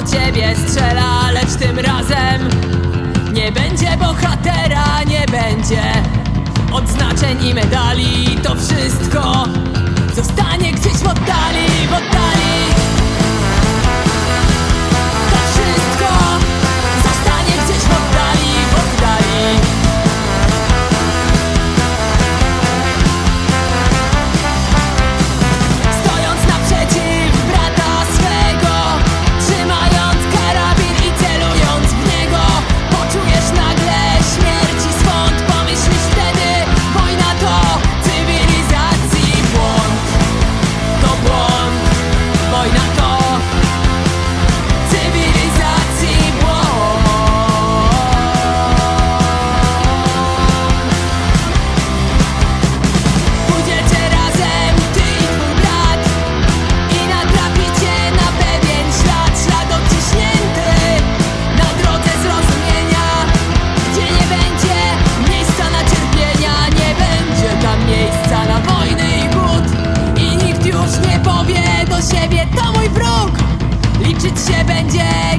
do ciebie strzela, lecz tym razem Nie będzie bohatera, nie będzie Odznaczeń i medali. To wszystko zostanie gdzieś w oddali. Liczyć się będzie